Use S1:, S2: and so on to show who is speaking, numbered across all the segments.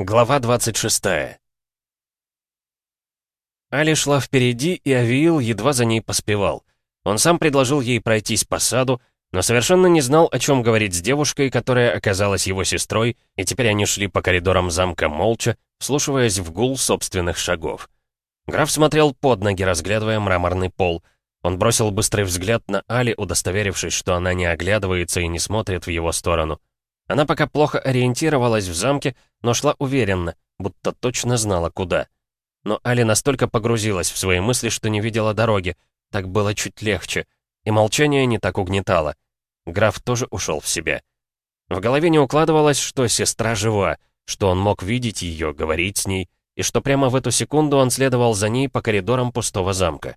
S1: Глава 26 Али шла впереди, и Авиил едва за ней поспевал. Он сам предложил ей пройтись по саду, но совершенно не знал, о чем говорить с девушкой, которая оказалась его сестрой, и теперь они шли по коридорам замка молча, вслушиваясь в гул собственных шагов. Граф смотрел под ноги, разглядывая мраморный пол. Он бросил быстрый взгляд на Али, удостоверившись, что она не оглядывается и не смотрит в его сторону. Она пока плохо ориентировалась в замке, но шла уверенно, будто точно знала, куда. Но Али настолько погрузилась в свои мысли, что не видела дороги. Так было чуть легче. И молчание не так угнетало. Граф тоже ушел в себя. В голове не укладывалось, что сестра жива, что он мог видеть ее, говорить с ней, и что прямо в эту секунду он следовал за ней по коридорам пустого замка.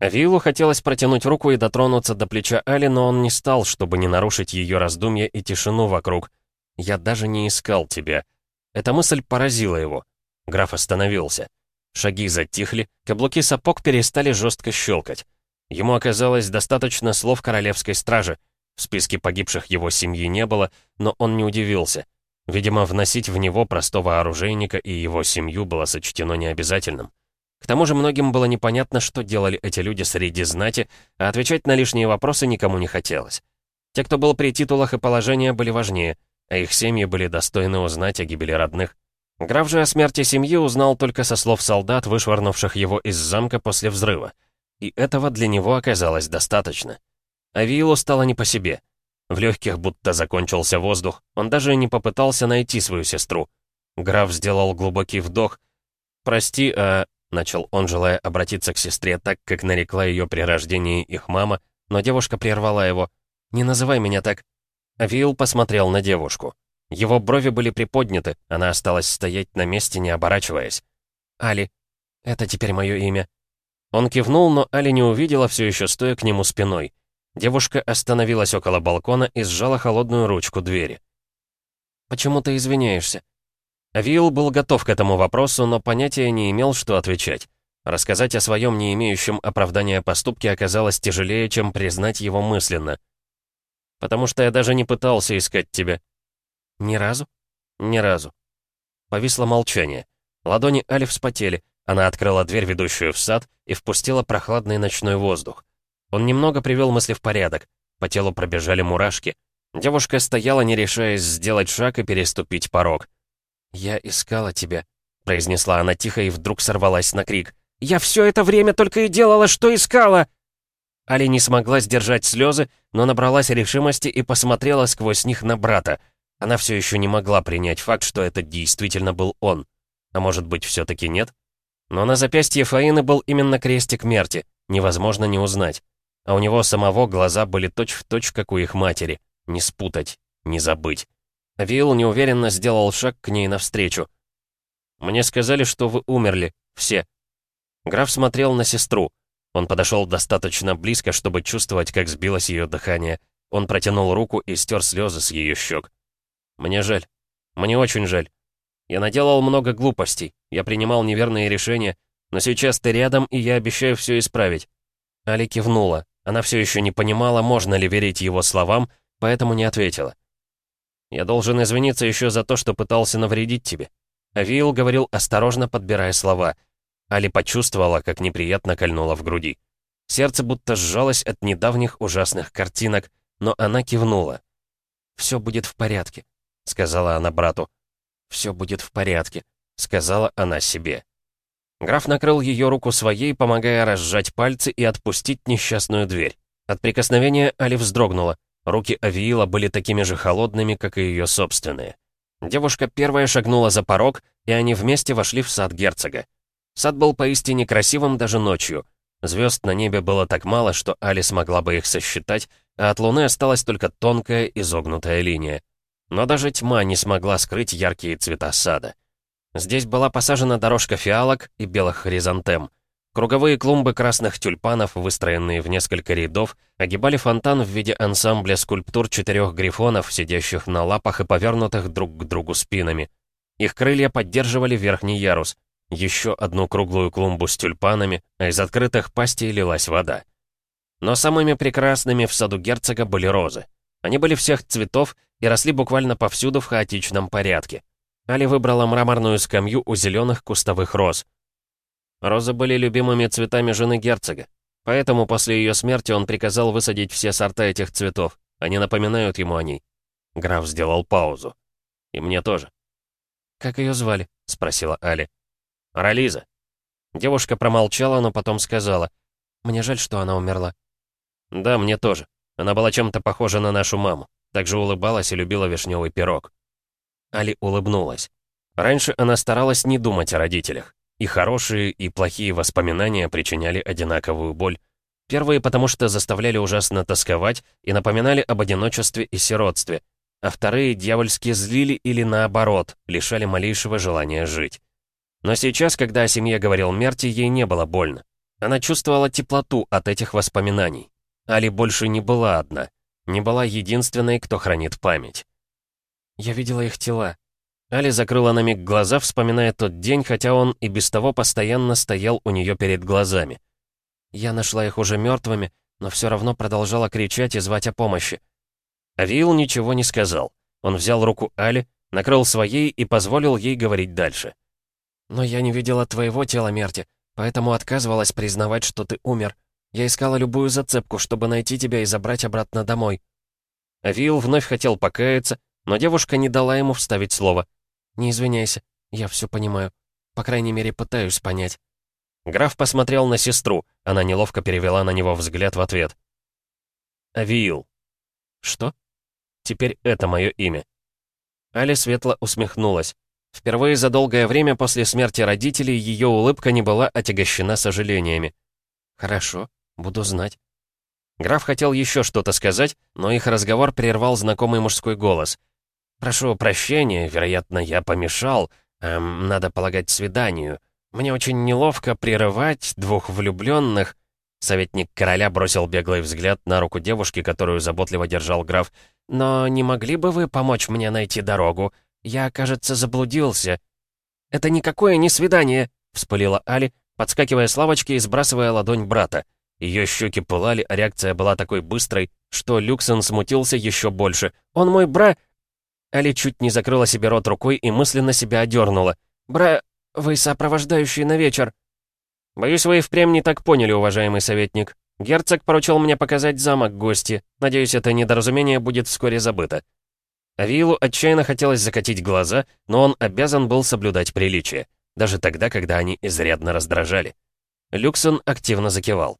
S1: Авилу хотелось протянуть руку и дотронуться до плеча Али, но он не стал, чтобы не нарушить ее раздумья и тишину вокруг. «Я даже не искал тебя». Эта мысль поразила его. Граф остановился. Шаги затихли, каблуки сапог перестали жестко щелкать. Ему оказалось достаточно слов королевской стражи. В списке погибших его семьи не было, но он не удивился. Видимо, вносить в него простого оружейника и его семью было сочтено необязательным. К тому же многим было непонятно, что делали эти люди среди знати, а отвечать на лишние вопросы никому не хотелось. Те, кто был при титулах и положении, были важнее, а их семьи были достойны узнать о гибели родных. Граф же о смерти семьи узнал только со слов солдат, вышвырнувших его из замка после взрыва. И этого для него оказалось достаточно. Авиилу стало не по себе. В легких будто закончился воздух. Он даже не попытался найти свою сестру. Граф сделал глубокий вдох. «Прости, а Начал он, желая обратиться к сестре так, как нарекла ее при рождении их мама, но девушка прервала его. «Не называй меня так». Авиил посмотрел на девушку. Его брови были приподняты, она осталась стоять на месте, не оборачиваясь. «Али, это теперь мое имя». Он кивнул, но Али не увидела, все еще стоя к нему спиной. Девушка остановилась около балкона и сжала холодную ручку двери. «Почему ты извиняешься?» Вилл был готов к этому вопросу, но понятия не имел, что отвечать. Рассказать о своем не имеющем оправдания поступке оказалось тяжелее, чем признать его мысленно. «Потому что я даже не пытался искать тебя». «Ни разу?» «Ни разу». Повисло молчание. Ладони Али вспотели. Она открыла дверь, ведущую в сад, и впустила прохладный ночной воздух. Он немного привел мысли в порядок. По телу пробежали мурашки. Девушка стояла, не решаясь сделать шаг и переступить порог. «Я искала тебя», — произнесла она тихо и вдруг сорвалась на крик. «Я все это время только и делала, что искала!» Али не смогла сдержать слезы, но набралась решимости и посмотрела сквозь них на брата. Она все еще не могла принять факт, что это действительно был он. А может быть, все-таки нет? Но на запястье Фаины был именно крестик Мерти, невозможно не узнать. А у него самого глаза были точь-в-точь, точь, как у их матери. Не спутать, не забыть. Вилл неуверенно сделал шаг к ней навстречу. «Мне сказали, что вы умерли. Все». Граф смотрел на сестру. Он подошел достаточно близко, чтобы чувствовать, как сбилось ее дыхание. Он протянул руку и стер слезы с ее щек. «Мне жаль. Мне очень жаль. Я наделал много глупостей. Я принимал неверные решения. Но сейчас ты рядом, и я обещаю все исправить». Али кивнула. Она все еще не понимала, можно ли верить его словам, поэтому не ответила. Я должен извиниться еще за то, что пытался навредить тебе». Авиил говорил, осторожно подбирая слова. Али почувствовала, как неприятно кольнуло в груди. Сердце будто сжалось от недавних ужасных картинок, но она кивнула. «Все будет в порядке», — сказала она брату. «Все будет в порядке», — сказала она себе. Граф накрыл ее руку своей, помогая разжать пальцы и отпустить несчастную дверь. От прикосновения Али вздрогнула. Руки Авиила были такими же холодными, как и ее собственные. Девушка первая шагнула за порог, и они вместе вошли в сад герцога. Сад был поистине красивым даже ночью. Звезд на небе было так мало, что Али смогла бы их сосчитать, а от луны осталась только тонкая изогнутая линия. Но даже тьма не смогла скрыть яркие цвета сада. Здесь была посажена дорожка фиалок и белых хризантем. Круговые клумбы красных тюльпанов, выстроенные в несколько рядов, огибали фонтан в виде ансамбля скульптур четырех грифонов, сидящих на лапах и повернутых друг к другу спинами. Их крылья поддерживали верхний ярус, еще одну круглую клумбу с тюльпанами, а из открытых пастей лилась вода. Но самыми прекрасными в саду герцога были розы. Они были всех цветов и росли буквально повсюду в хаотичном порядке. Али выбрала мраморную скамью у зеленых кустовых роз. Розы были любимыми цветами жены герцога. Поэтому после ее смерти он приказал высадить все сорта этих цветов. Они напоминают ему о ней. Граф сделал паузу. И мне тоже.
S2: «Как ее звали?» — спросила Али.
S1: «Ролиза». Девушка промолчала, но потом сказала.
S2: «Мне жаль, что она умерла».
S1: «Да, мне тоже. Она была чем-то похожа на нашу маму. Также улыбалась и любила вишневый пирог». Али улыбнулась. Раньше она старалась не думать о родителях. И хорошие, и плохие воспоминания причиняли одинаковую боль. Первые потому что заставляли ужасно тосковать и напоминали об одиночестве и сиротстве, а вторые дьявольски злили или наоборот, лишали малейшего желания жить. Но сейчас, когда о семье говорил Мерти, ей не было больно. Она чувствовала теплоту от этих воспоминаний. Али больше не была одна, не была единственной, кто хранит память.
S2: «Я видела их тела».
S1: Али закрыла на миг глаза, вспоминая тот день, хотя он и без того постоянно стоял у нее перед глазами.
S2: Я нашла их уже мертвыми, но все равно продолжала кричать и звать о помощи.
S1: Авиил ничего не сказал. Он взял руку Али, накрыл своей и позволил ей говорить дальше.
S2: «Но я не видела твоего тела, Мерти, поэтому отказывалась признавать, что ты умер. Я искала любую зацепку, чтобы найти тебя и забрать обратно домой».
S1: Авиил вновь хотел покаяться, но девушка не дала ему вставить слово.
S2: «Не извиняйся, я все понимаю. По крайней мере, пытаюсь понять».
S1: Граф посмотрел на сестру, она неловко перевела на него взгляд в ответ. «Авиил».
S2: «Что?»
S1: Теперь это мое имя». Али светло усмехнулась. Впервые за долгое время после смерти родителей ее улыбка не была отягощена сожалениями.
S2: «Хорошо, буду знать».
S1: Граф хотел еще что-то сказать, но их разговор прервал знакомый мужской голос. «Прошу прощения, вероятно, я помешал. Эм, надо полагать свиданию. Мне очень неловко прерывать двух влюбленных. Советник короля бросил беглый взгляд на руку девушки, которую заботливо держал граф. «Но не могли бы вы помочь мне найти дорогу? Я, кажется, заблудился». «Это никакое не свидание!» — вспылила Али, подскакивая с лавочки и сбрасывая ладонь брата. Ее щеки пылали, а реакция была такой быстрой, что Люксон смутился еще больше. «Он мой бра...» Али чуть не закрыла себе рот рукой и мысленно себя одернула. «Бра... вы сопровождающий на вечер...» «Боюсь, вы и впрямь не так поняли, уважаемый советник. Герцог поручил мне показать замок гости. Надеюсь, это недоразумение будет вскоре забыто». Авилу отчаянно хотелось закатить глаза, но он обязан был соблюдать приличие, даже тогда, когда они изрядно раздражали. Люксон активно закивал.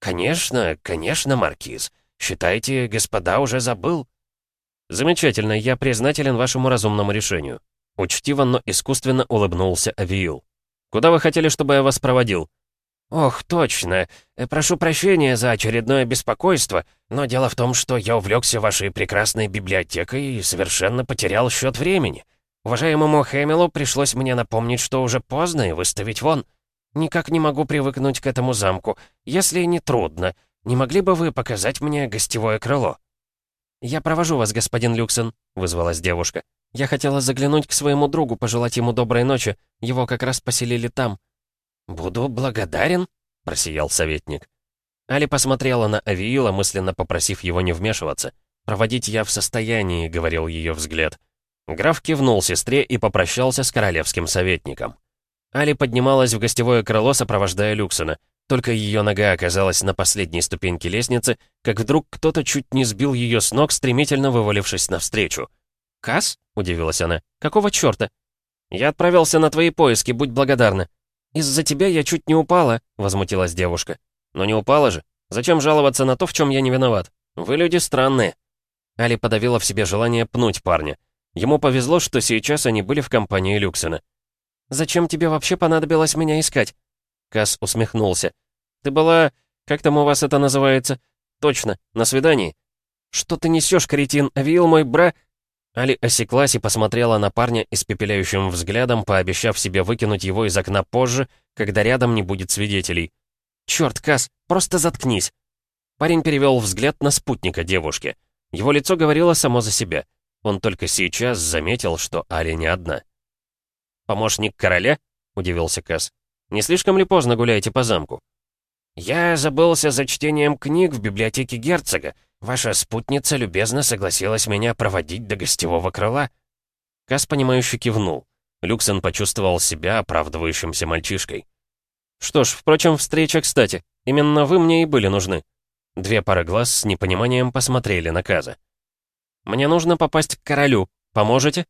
S1: «Конечно, конечно, Маркиз. Считайте, господа уже забыл». «Замечательно, я признателен вашему разумному решению». Учтиво, но искусственно улыбнулся Авиил. «Куда вы хотели, чтобы я вас проводил?» «Ох, точно. Э, прошу прощения за очередное беспокойство, но дело в том, что я увлекся вашей прекрасной библиотекой и совершенно потерял счет времени. Уважаемому Хэмилу пришлось мне напомнить, что уже поздно и выставить вон. Никак не могу привыкнуть к этому замку. Если не трудно, не могли бы вы показать мне гостевое крыло?» «Я провожу вас, господин Люксен», — вызвалась девушка. «Я хотела заглянуть к своему другу, пожелать ему доброй ночи. Его как раз поселили там». «Буду благодарен», — просиял советник. Али посмотрела на Авиила, мысленно попросив его не вмешиваться. «Проводить я в состоянии», — говорил ее взгляд. Граф кивнул сестре и попрощался с королевским советником. Али поднималась в гостевое крыло, сопровождая Люксона. Только ее нога оказалась на последней ступеньке лестницы, как вдруг кто-то чуть не сбил ее с ног, стремительно вывалившись навстречу. «Касс?» — удивилась она. «Какого черта?» «Я отправился на твои поиски, будь благодарна». «Из-за тебя я чуть не упала», — возмутилась девушка. «Но не упала же. Зачем жаловаться на то, в чем я не виноват? Вы люди странные». Али подавила в себе желание пнуть парня. Ему повезло, что сейчас они были в компании Люксена. «Зачем тебе вообще понадобилось меня искать?» Касс усмехнулся. «Ты была... Как там у вас это называется?» «Точно, на свидании». «Что ты несешь, кретин? Авиил мой бра...» Али осеклась и посмотрела на парня испепеляющим взглядом, пообещав себе выкинуть его из окна позже, когда рядом не будет свидетелей. «Чёрт, Кас, просто заткнись!» Парень перевел взгляд на спутника девушки. Его лицо говорило само за себя. Он только сейчас заметил, что Али не одна. «Помощник короля?» — удивился Кас. «Не слишком ли поздно гуляете по замку?» «Я забылся за чтением книг в библиотеке герцога. Ваша спутница любезно согласилась меня проводить до гостевого крыла». Кас, понимающе кивнул. Люксен почувствовал себя оправдывающимся мальчишкой.
S2: «Что ж, впрочем, встреча кстати. Именно вы мне и были нужны». Две пары глаз с непониманием посмотрели на Каза. «Мне нужно попасть к королю. Поможете?»